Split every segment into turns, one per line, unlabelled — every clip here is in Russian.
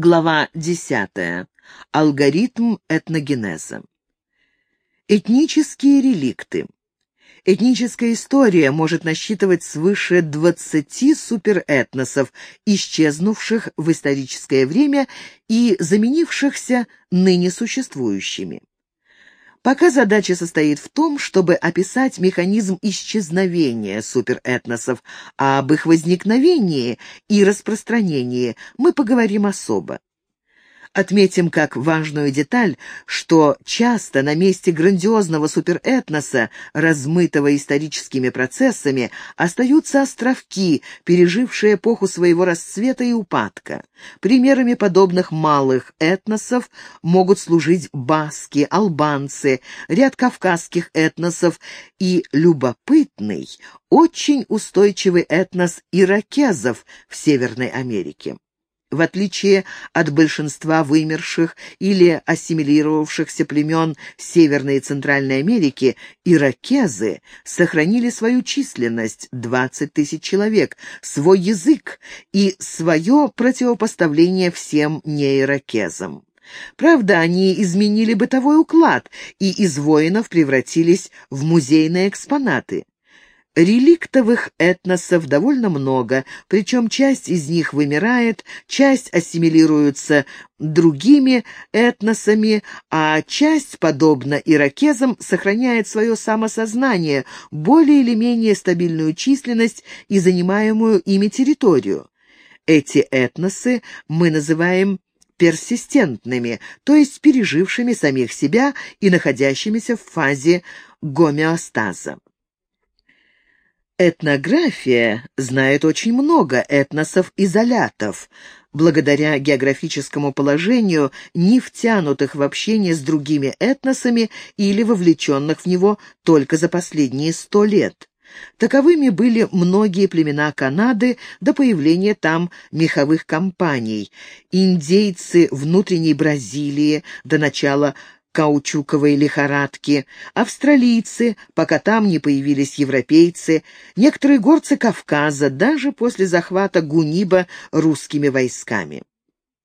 Глава 10. Алгоритм этногенеза. Этнические реликты. Этническая история может насчитывать свыше 20 суперэтносов, исчезнувших в историческое время и заменившихся ныне существующими. Пока задача состоит в том, чтобы описать механизм исчезновения суперэтносов, а об их возникновении и распространении мы поговорим особо. Отметим как важную деталь, что часто на месте грандиозного суперэтноса, размытого историческими процессами, остаются островки, пережившие эпоху своего расцвета и упадка. Примерами подобных малых этносов могут служить баски, албанцы, ряд кавказских этносов и любопытный, очень устойчивый этнос иракезов в Северной Америке. В отличие от большинства вымерших или ассимилировавшихся племен Северной и Центральной Америки, иракезы сохранили свою численность – 20 тысяч человек, свой язык и свое противопоставление всем неиракезам. Правда, они изменили бытовой уклад и из воинов превратились в музейные экспонаты. Реликтовых этносов довольно много, причем часть из них вымирает, часть ассимилируется другими этносами, а часть, подобно иракезам, сохраняет свое самосознание, более или менее стабильную численность и занимаемую ими территорию. Эти этносы мы называем персистентными, то есть пережившими самих себя и находящимися в фазе гомеостаза. Этнография знает очень много этносов-изолятов, благодаря географическому положению, не втянутых в общение с другими этносами или вовлеченных в него только за последние сто лет. Таковыми были многие племена Канады до появления там меховых компаний, индейцы внутренней Бразилии до начала каучуковой лихорадки, австралийцы, пока там не появились европейцы, некоторые горцы Кавказа, даже после захвата Гуниба русскими войсками.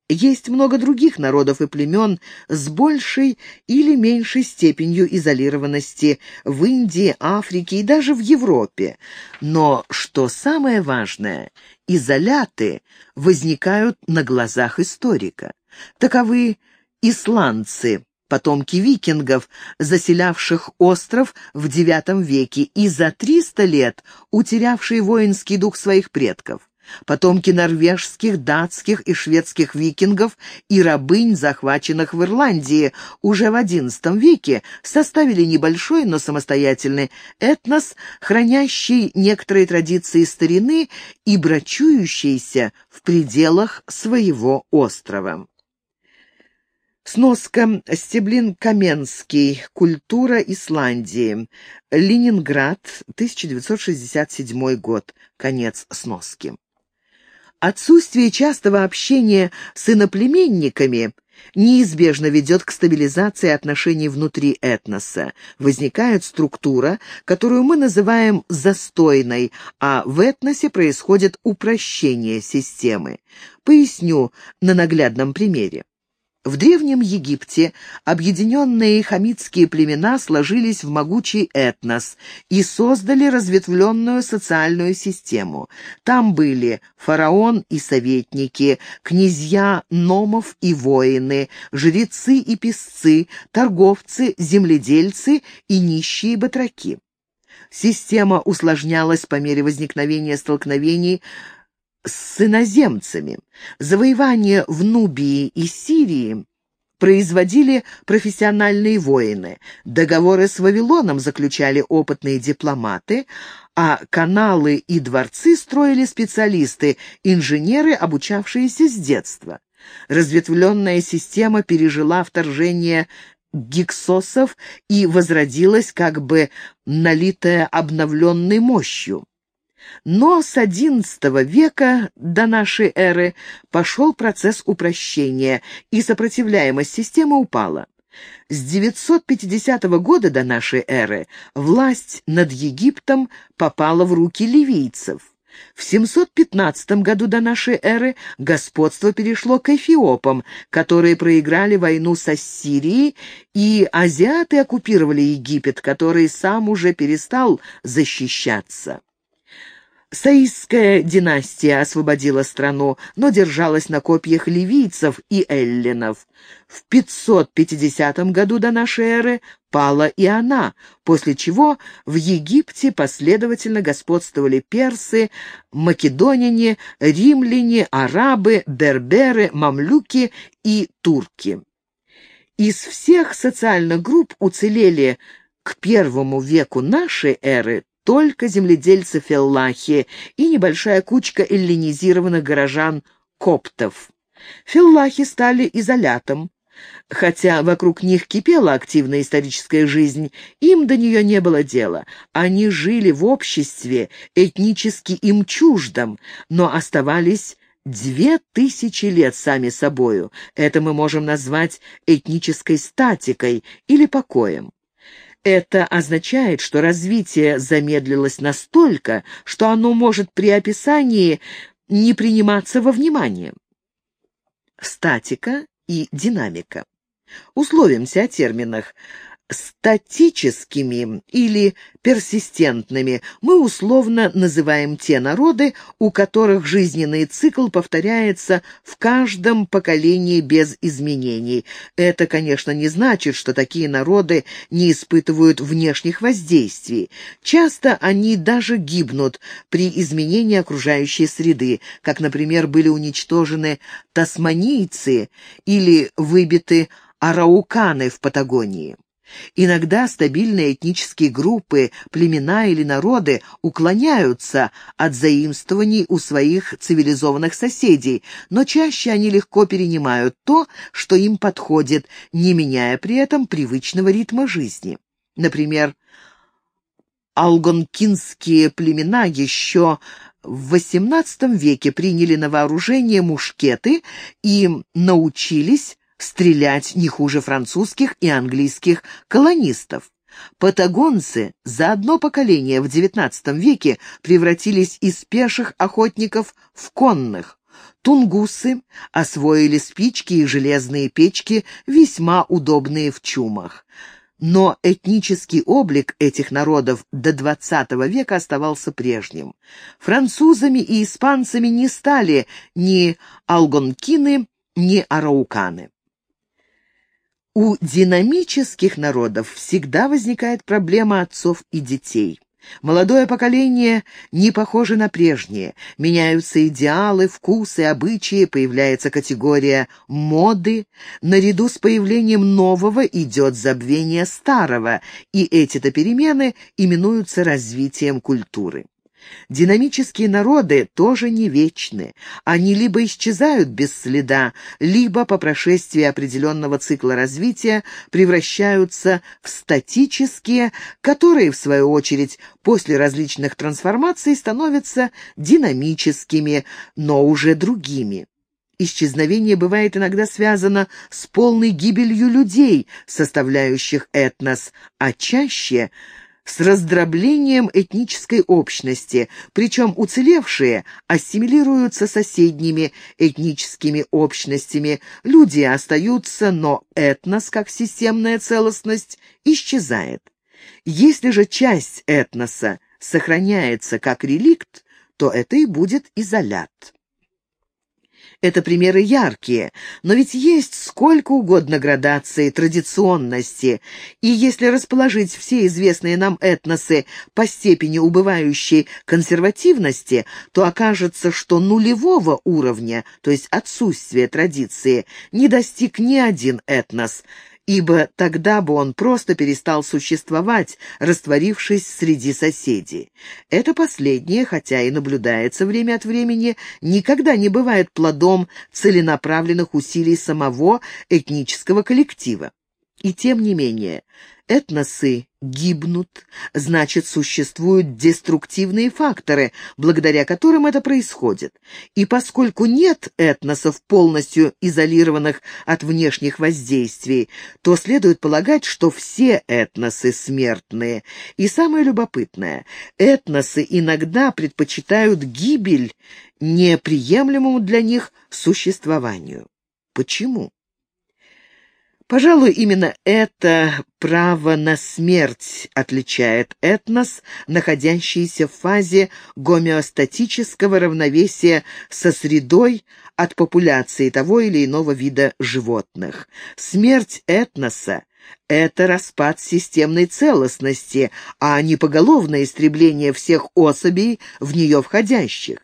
Есть много других народов и племен с большей или меньшей степенью изолированности в Индии, Африке и даже в Европе. Но, что самое важное, изоляты возникают на глазах историка. Таковы исландцы, потомки викингов, заселявших остров в IX веке и за 300 лет утерявшие воинский дух своих предков. Потомки норвежских, датских и шведских викингов и рабынь, захваченных в Ирландии, уже в XI веке составили небольшой, но самостоятельный этнос, хранящий некоторые традиции старины и брачующийся в пределах своего острова. Сноска. Стеблин Каменский. Культура Исландии. Ленинград. 1967 год. Конец сноски. Отсутствие частого общения с иноплеменниками неизбежно ведет к стабилизации отношений внутри этноса. Возникает структура, которую мы называем застойной, а в этносе происходит упрощение системы. Поясню на наглядном примере. В Древнем Египте объединенные хамитские племена сложились в могучий этнос и создали разветвленную социальную систему. Там были фараон и советники, князья, номов и воины, жрецы и песцы, торговцы, земледельцы и нищие батраки. Система усложнялась по мере возникновения столкновений с иноземцами. Завоевания в Нубии и Сирии производили профессиональные воины, договоры с Вавилоном заключали опытные дипломаты, а каналы и дворцы строили специалисты, инженеры, обучавшиеся с детства. Разветвленная система пережила вторжение гиксосов и возродилась как бы налитая обновленной мощью. Но с XI века до нашей эры пошел процесс упрощения, и сопротивляемость системы упала. С 950 года до нашей эры власть над Египтом попала в руки ливийцев. В 715 году до нашей эры господство перешло к эфиопам, которые проиграли войну с Ассирией, и азиаты оккупировали Египет, который сам уже перестал защищаться. Саистская династия освободила страну, но держалась на копьях ливийцев и эллинов. В 550 году до нашей эры пала и она, после чего в Египте последовательно господствовали персы, македоняне, римляне, арабы, берберы, мамлюки и турки. Из всех социальных групп уцелели к первому веку нашей эры только земледельцы-феллахи и небольшая кучка эллинизированных горожан-коптов. Феллахи стали изолятом. Хотя вокруг них кипела активная историческая жизнь, им до нее не было дела. Они жили в обществе, этнически им чуждом, но оставались две тысячи лет сами собою. Это мы можем назвать этнической статикой или покоем. Это означает, что развитие замедлилось настолько, что оно может при описании не приниматься во внимание. Статика и динамика. Условимся о терминах статическими или персистентными мы условно называем те народы, у которых жизненный цикл повторяется в каждом поколении без изменений. Это, конечно, не значит, что такие народы не испытывают внешних воздействий. Часто они даже гибнут при изменении окружающей среды, как, например, были уничтожены тасманийцы или выбиты арауканы в Патагонии. Иногда стабильные этнические группы, племена или народы уклоняются от заимствований у своих цивилизованных соседей, но чаще они легко перенимают то, что им подходит, не меняя при этом привычного ритма жизни. Например, алгонкинские племена еще в XVIII веке приняли на вооружение мушкеты и научились стрелять не хуже французских и английских колонистов. Патагонцы за одно поколение в XIX веке превратились из пеших охотников в конных. Тунгусы освоили спички и железные печки, весьма удобные в чумах. Но этнический облик этих народов до XX века оставался прежним. Французами и испанцами не стали ни алгонкины, ни арауканы. У динамических народов всегда возникает проблема отцов и детей. Молодое поколение не похоже на прежнее. Меняются идеалы, вкусы, обычаи, появляется категория моды. Наряду с появлением нового идет забвение старого, и эти-то перемены именуются развитием культуры. Динамические народы тоже не вечны. Они либо исчезают без следа, либо по прошествии определенного цикла развития превращаются в статические, которые, в свою очередь, после различных трансформаций становятся динамическими, но уже другими. Исчезновение бывает иногда связано с полной гибелью людей, составляющих этнос, а чаще – с раздроблением этнической общности, причем уцелевшие ассимилируются соседними этническими общностями, люди остаются, но этнос, как системная целостность, исчезает. Если же часть этноса сохраняется как реликт, то это и будет изолят. Это примеры яркие, но ведь есть сколько угодно градаций, традиционности, и если расположить все известные нам этносы по степени убывающей консервативности, то окажется, что нулевого уровня, то есть отсутствия традиции, не достиг ни один этнос – ибо тогда бы он просто перестал существовать, растворившись среди соседей. Это последнее, хотя и наблюдается время от времени, никогда не бывает плодом целенаправленных усилий самого этнического коллектива. И тем не менее, этносы гибнут, значит, существуют деструктивные факторы, благодаря которым это происходит. И поскольку нет этносов, полностью изолированных от внешних воздействий, то следует полагать, что все этносы смертные. И самое любопытное, этносы иногда предпочитают гибель неприемлемому для них существованию. Почему? Пожалуй, именно это право на смерть отличает этнос, находящийся в фазе гомеостатического равновесия со средой от популяции того или иного вида животных. Смерть этноса — это распад системной целостности, а не поголовное истребление всех особей в нее входящих.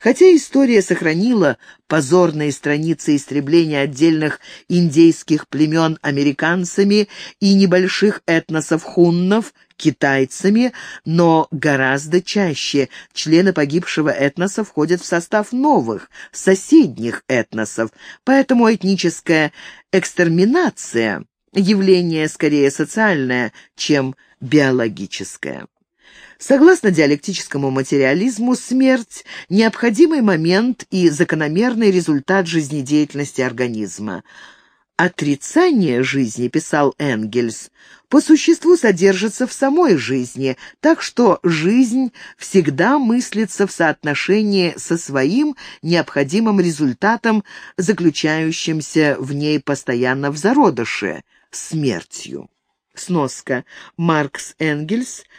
Хотя история сохранила позорные страницы истребления отдельных индейских племен американцами и небольших этносов хуннов китайцами, но гораздо чаще члены погибшего этноса входят в состав новых, соседних этносов, поэтому этническая экстерминация – явление скорее социальное, чем биологическое. Согласно диалектическому материализму, смерть – необходимый момент и закономерный результат жизнедеятельности организма. «Отрицание жизни», – писал Энгельс, – «по существу содержится в самой жизни, так что жизнь всегда мыслится в соотношении со своим необходимым результатом, заключающимся в ней постоянно в зародыше – смертью». Сноска. Маркс Энгельс –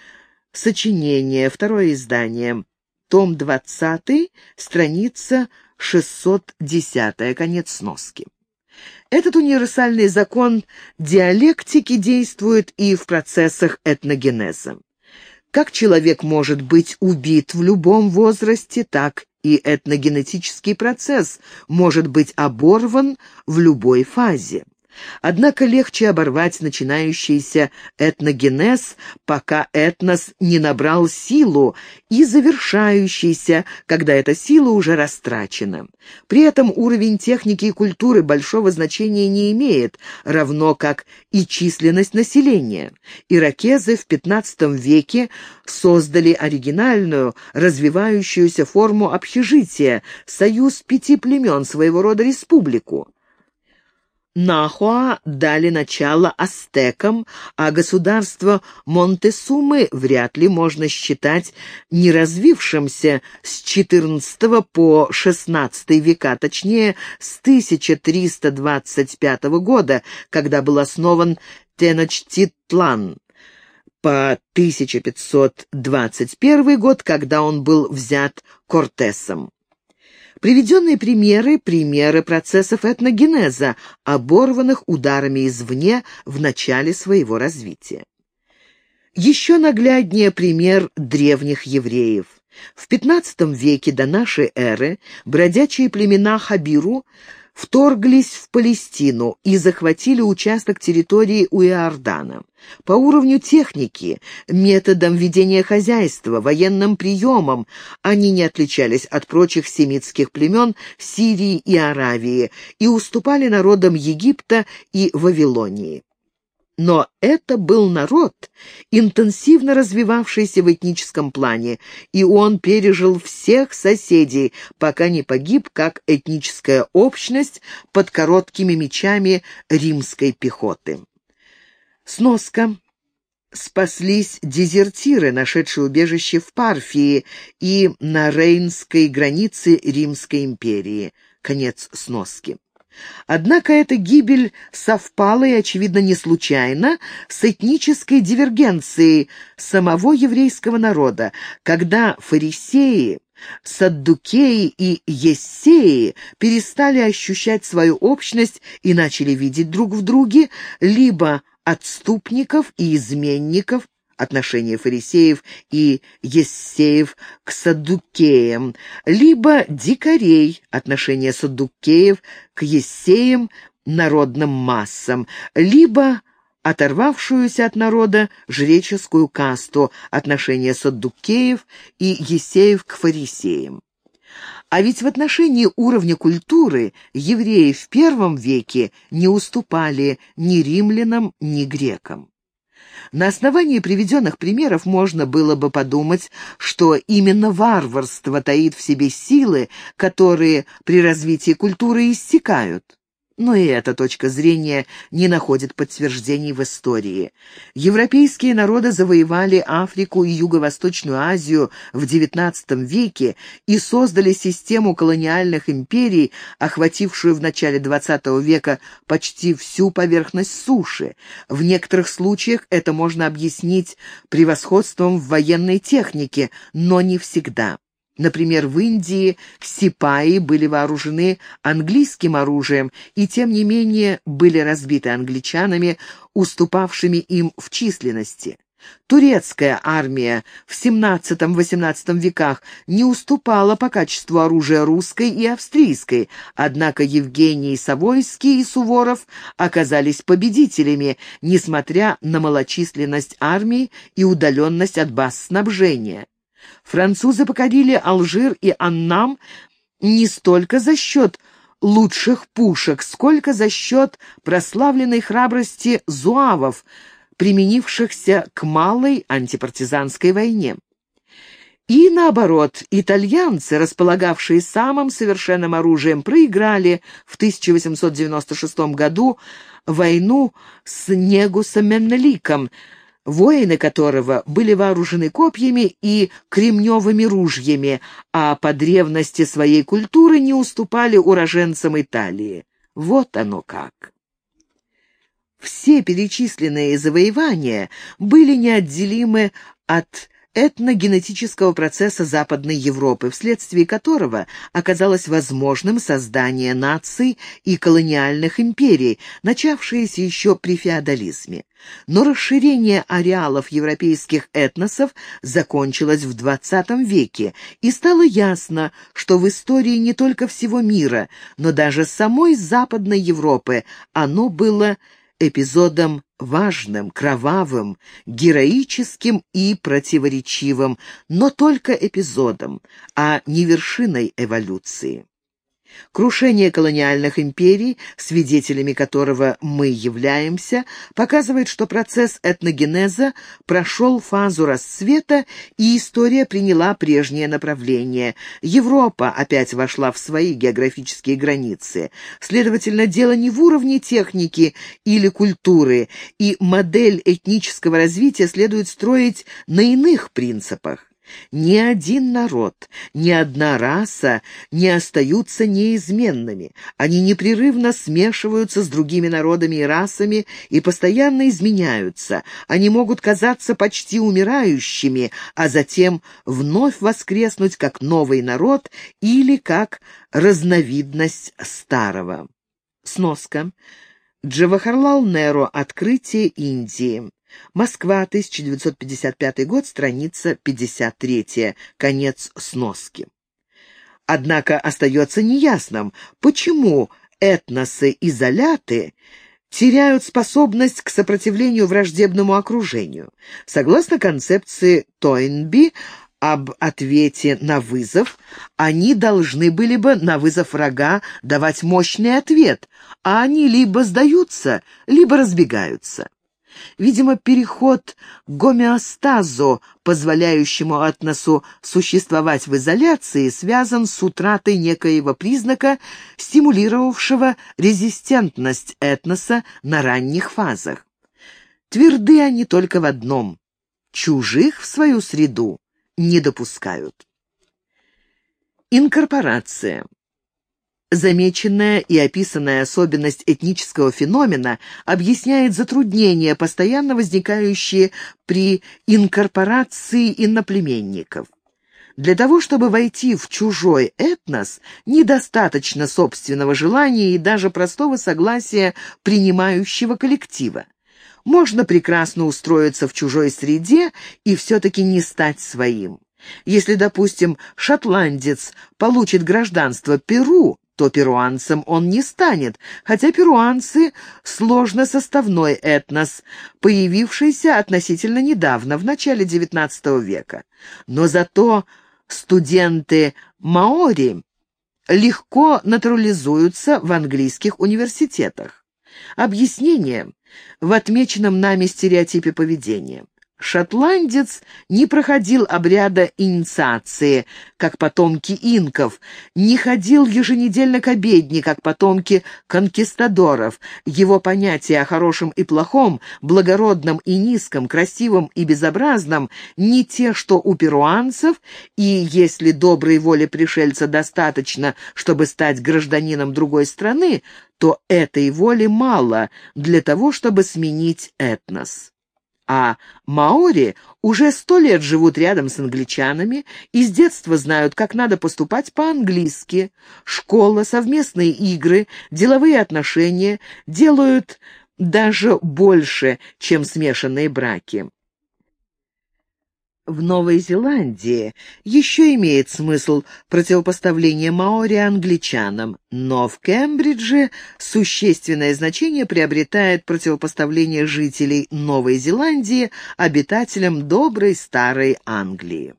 Сочинение, второе издание, том 20, страница 610, конец сноски. Этот универсальный закон диалектики действует и в процессах этногенеза. Как человек может быть убит в любом возрасте, так и этногенетический процесс может быть оборван в любой фазе. Однако легче оборвать начинающийся этногенез, пока этнос не набрал силу, и завершающийся, когда эта сила уже растрачена. При этом уровень техники и культуры большого значения не имеет, равно как и численность населения. Иракезы в XV веке создали оригинальную, развивающуюся форму общежития, союз пяти племен, своего рода республику. Нахуа дали начало астекам, а государство Монтесумы вряд ли можно считать не развившимся с XIV по XVI века, точнее, с 1325 года, когда был основан Теночтитлан, по 1521 год, когда он был взят Кортесом. Приведенные примеры – примеры процессов этногенеза, оборванных ударами извне в начале своего развития. Еще нагляднее пример древних евреев. В XV веке до нашей эры бродячие племена Хабиру – вторглись в Палестину и захватили участок территории у Иордана. По уровню техники, методам ведения хозяйства, военным приемам они не отличались от прочих семитских племен Сирии и Аравии и уступали народам Египта и Вавилонии. Но это был народ, интенсивно развивавшийся в этническом плане, и он пережил всех соседей, пока не погиб как этническая общность под короткими мечами римской пехоты. Сноска. Спаслись дезертиры, нашедшие убежище в Парфии и на Рейнской границе Римской империи. Конец сноски. Однако эта гибель совпала и, очевидно, не случайно с этнической дивергенцией самого еврейского народа, когда фарисеи, саддукеи и ессеи перестали ощущать свою общность и начали видеть друг в друге либо отступников и изменников, отношение фарисеев и ессеев к саддукеям, либо дикарей, отношение саддукеев к ессеям, народным массам, либо оторвавшуюся от народа жреческую касту, отношение саддукеев и есеев к фарисеям. А ведь в отношении уровня культуры евреи в первом веке не уступали ни римлянам, ни грекам. На основании приведенных примеров можно было бы подумать, что именно варварство таит в себе силы, которые при развитии культуры иссякают. Но и эта точка зрения не находит подтверждений в истории. Европейские народы завоевали Африку и Юго-Восточную Азию в XIX веке и создали систему колониальных империй, охватившую в начале XX века почти всю поверхность суши. В некоторых случаях это можно объяснить превосходством в военной технике, но не всегда. Например, в Индии сипаи были вооружены английским оружием и, тем не менее, были разбиты англичанами, уступавшими им в численности. Турецкая армия в XVII-XVIII веках не уступала по качеству оружия русской и австрийской, однако Евгений Савойский и Суворов оказались победителями, несмотря на малочисленность армии и удаленность от баз снабжения. Французы покорили Алжир и Аннам не столько за счет лучших пушек, сколько за счет прославленной храбрости зуавов, применившихся к малой антипартизанской войне. И наоборот, итальянцы, располагавшие самым совершенным оружием, проиграли в 1896 году войну с Негусом Меннеликом, воины которого были вооружены копьями и кремневыми ружьями, а по древности своей культуры не уступали уроженцам Италии. Вот оно как. Все перечисленные завоевания были неотделимы от этногенетического процесса Западной Европы, вследствие которого оказалось возможным создание наций и колониальных империй, начавшиеся еще при феодализме. Но расширение ареалов европейских этносов закончилось в XX веке, и стало ясно, что в истории не только всего мира, но даже самой Западной Европы оно было эпизодом важным, кровавым, героическим и противоречивым, но только эпизодом, а не вершиной эволюции. Крушение колониальных империй, свидетелями которого мы являемся, показывает, что процесс этногенеза прошел фазу расцвета, и история приняла прежнее направление. Европа опять вошла в свои географические границы. Следовательно, дело не в уровне техники или культуры, и модель этнического развития следует строить на иных принципах. Ни один народ, ни одна раса не остаются неизменными. Они непрерывно смешиваются с другими народами и расами и постоянно изменяются. Они могут казаться почти умирающими, а затем вновь воскреснуть как новый народ или как разновидность старого. Сноска. Джавахарлал Неро. Открытие Индии. Москва, 1955 год, страница 53, конец сноски. Однако остается неясным, почему этносы-изоляты теряют способность к сопротивлению враждебному окружению. Согласно концепции Тойнби об ответе на вызов, они должны были бы на вызов врага давать мощный ответ, а они либо сдаются, либо разбегаются. Видимо, переход к гомеостазу, позволяющему этносу существовать в изоляции, связан с утратой некоего признака, стимулировавшего резистентность этноса на ранних фазах. Тверды они только в одном — чужих в свою среду не допускают. Инкорпорация. Замеченная и описанная особенность этнического феномена объясняет затруднения, постоянно возникающие при инкорпорации иноплеменников. Для того, чтобы войти в чужой этнос, недостаточно собственного желания и даже простого согласия принимающего коллектива. Можно прекрасно устроиться в чужой среде и все-таки не стать своим. Если, допустим, шотландец получит гражданство Перу, то перуанцем он не станет, хотя перуанцы — сложносоставной этнос, появившийся относительно недавно, в начале XIX века. Но зато студенты маори легко натурализуются в английских университетах. Объяснение в отмеченном нами стереотипе поведения. Шотландец не проходил обряда инициации, как потомки инков, не ходил еженедельно к обедне, как потомки конкистадоров. Его понятия о хорошем и плохом, благородном и низком, красивом и безобразном не те, что у перуанцев, и если доброй воли пришельца достаточно, чтобы стать гражданином другой страны, то этой воли мало для того, чтобы сменить этнос а маори уже сто лет живут рядом с англичанами и с детства знают, как надо поступать по-английски. Школа, совместные игры, деловые отношения делают даже больше, чем смешанные браки. В Новой Зеландии еще имеет смысл противопоставление маори англичанам, но в Кембридже существенное значение приобретает противопоставление жителей Новой Зеландии обитателям доброй старой Англии.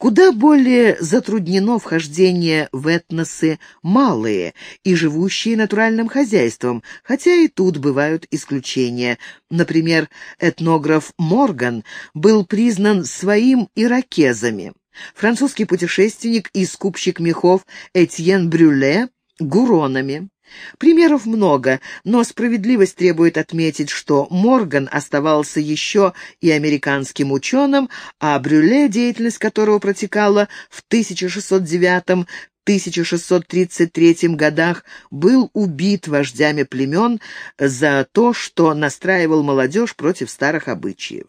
Куда более затруднено вхождение в этносы малые и живущие натуральным хозяйством, хотя и тут бывают исключения. Например, этнограф Морган был признан своим иракезами. Французский путешественник и скупщик мехов Этьен Брюле – гуронами. Примеров много, но справедливость требует отметить, что Морган оставался еще и американским ученым, а Брюле, деятельность которого протекала в 1609 1633 годах был убит вождями племен за то, что настраивал молодежь против старых обычаев.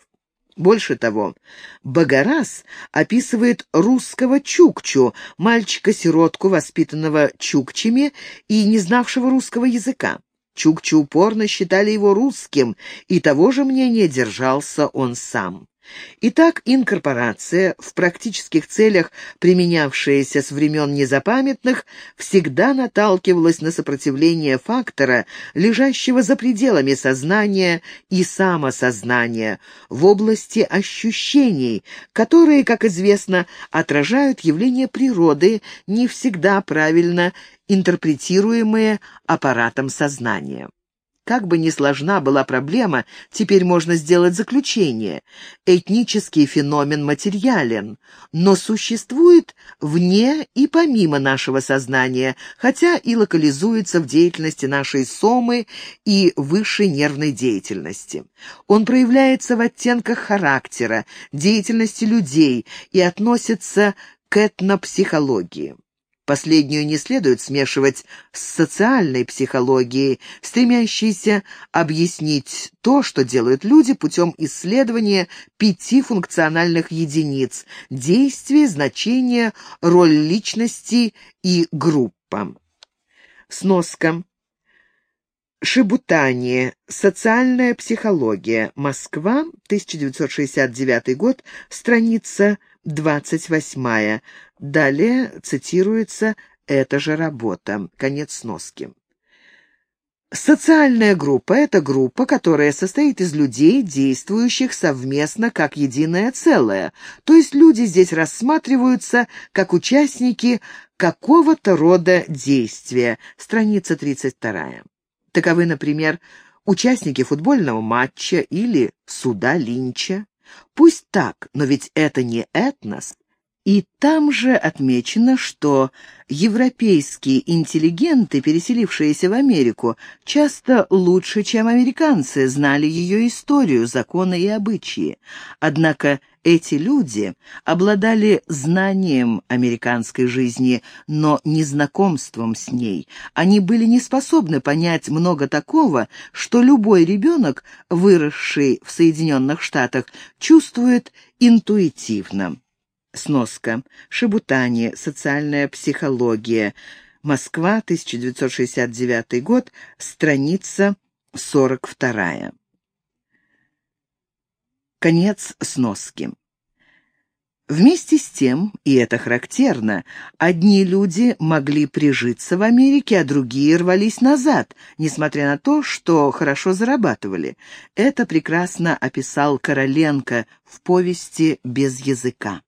Больше того, Багарас описывает русского Чукчу, мальчика-сиротку, воспитанного чукчами и не знавшего русского языка. Чукчи упорно считали его русским, и того же мнения держался он сам. Итак, инкорпорация, в практических целях применявшаяся с времен незапамятных, всегда наталкивалась на сопротивление фактора, лежащего за пределами сознания и самосознания, в области ощущений, которые, как известно, отражают явления природы, не всегда правильно интерпретируемые аппаратом сознания. Как бы ни сложна была проблема, теперь можно сделать заключение. Этнический феномен материален, но существует вне и помимо нашего сознания, хотя и локализуется в деятельности нашей сомы и высшей нервной деятельности. Он проявляется в оттенках характера, деятельности людей и относится к этнопсихологии. Последнюю не следует смешивать с социальной психологией, стремящейся объяснить то, что делают люди путем исследования пяти функциональных единиц – действия, значения, роль личности и группа. Сноска. Шибутани. Социальная психология. Москва, 1969 год, страница 28. Далее цитируется эта же работа. Конец сноски. Социальная группа – это группа, которая состоит из людей, действующих совместно как единое целое, то есть люди здесь рассматриваются как участники какого-то рода действия. Страница 32. Таковы, например, участники футбольного матча или суда Линча. Пусть так, но ведь это не этнос. И там же отмечено, что европейские интеллигенты, переселившиеся в Америку, часто лучше, чем американцы, знали ее историю, законы и обычаи. Однако эти люди обладали знанием американской жизни, но не знакомством с ней. Они были не способны понять много такого, что любой ребенок, выросший в Соединенных Штатах, чувствует интуитивно. Сноска. Шебутани. Социальная психология. Москва, 1969 год. Страница 42. Конец сноски. Вместе с тем, и это характерно, одни люди могли прижиться в Америке, а другие рвались назад, несмотря на то, что хорошо зарабатывали. Это прекрасно описал Короленко в повести «Без языка».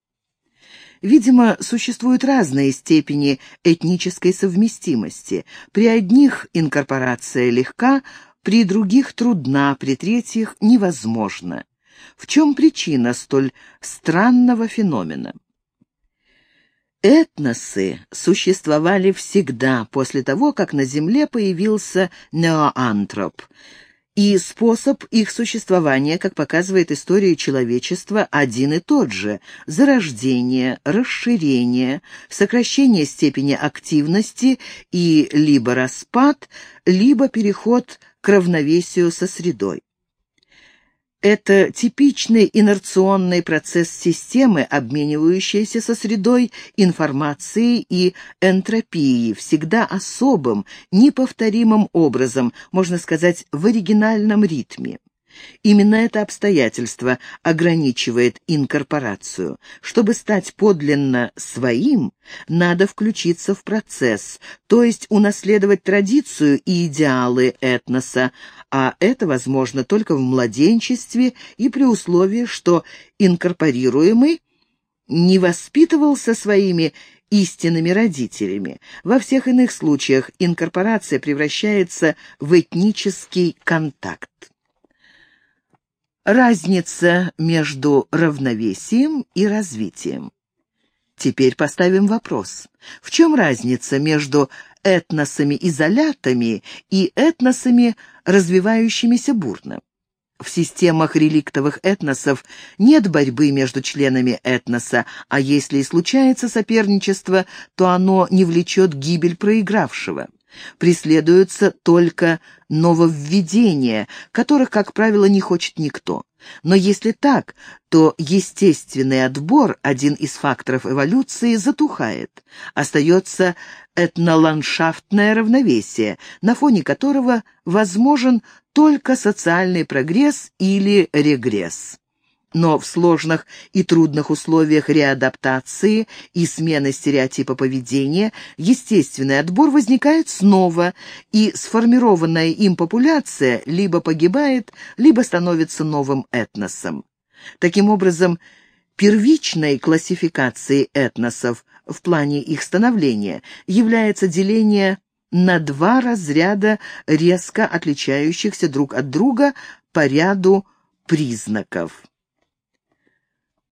Видимо, существуют разные степени этнической совместимости. При одних инкорпорация легка, при других трудна, при третьих невозможна. В чем причина столь странного феномена? Этносы существовали всегда после того, как на Земле появился неоантроп – и способ их существования, как показывает история человечества, один и тот же – зарождение, расширение, сокращение степени активности и либо распад, либо переход к равновесию со средой. Это типичный инерционный процесс системы, обменивающейся со средой информацией и энтропией, всегда особым, неповторимым образом, можно сказать, в оригинальном ритме. Именно это обстоятельство ограничивает инкорпорацию. Чтобы стать подлинно своим, надо включиться в процесс, то есть унаследовать традицию и идеалы этноса, а это возможно только в младенчестве и при условии, что инкорпорируемый не воспитывался своими истинными родителями. Во всех иных случаях инкорпорация превращается в этнический контакт. Разница между равновесием и развитием. Теперь поставим вопрос. В чем разница между этносами-изолятами и этносами, развивающимися бурно? В системах реликтовых этносов нет борьбы между членами этноса, а если и случается соперничество, то оно не влечет гибель проигравшего. Преследуются только нововведения, которых, как правило, не хочет никто. Но если так, то естественный отбор, один из факторов эволюции, затухает. Остается этноландшафтное равновесие, на фоне которого возможен только социальный прогресс или регресс. Но в сложных и трудных условиях реадаптации и смены стереотипа поведения естественный отбор возникает снова, и сформированная им популяция либо погибает, либо становится новым этносом. Таким образом, первичной классификацией этносов в плане их становления является деление на два разряда резко отличающихся друг от друга по ряду признаков.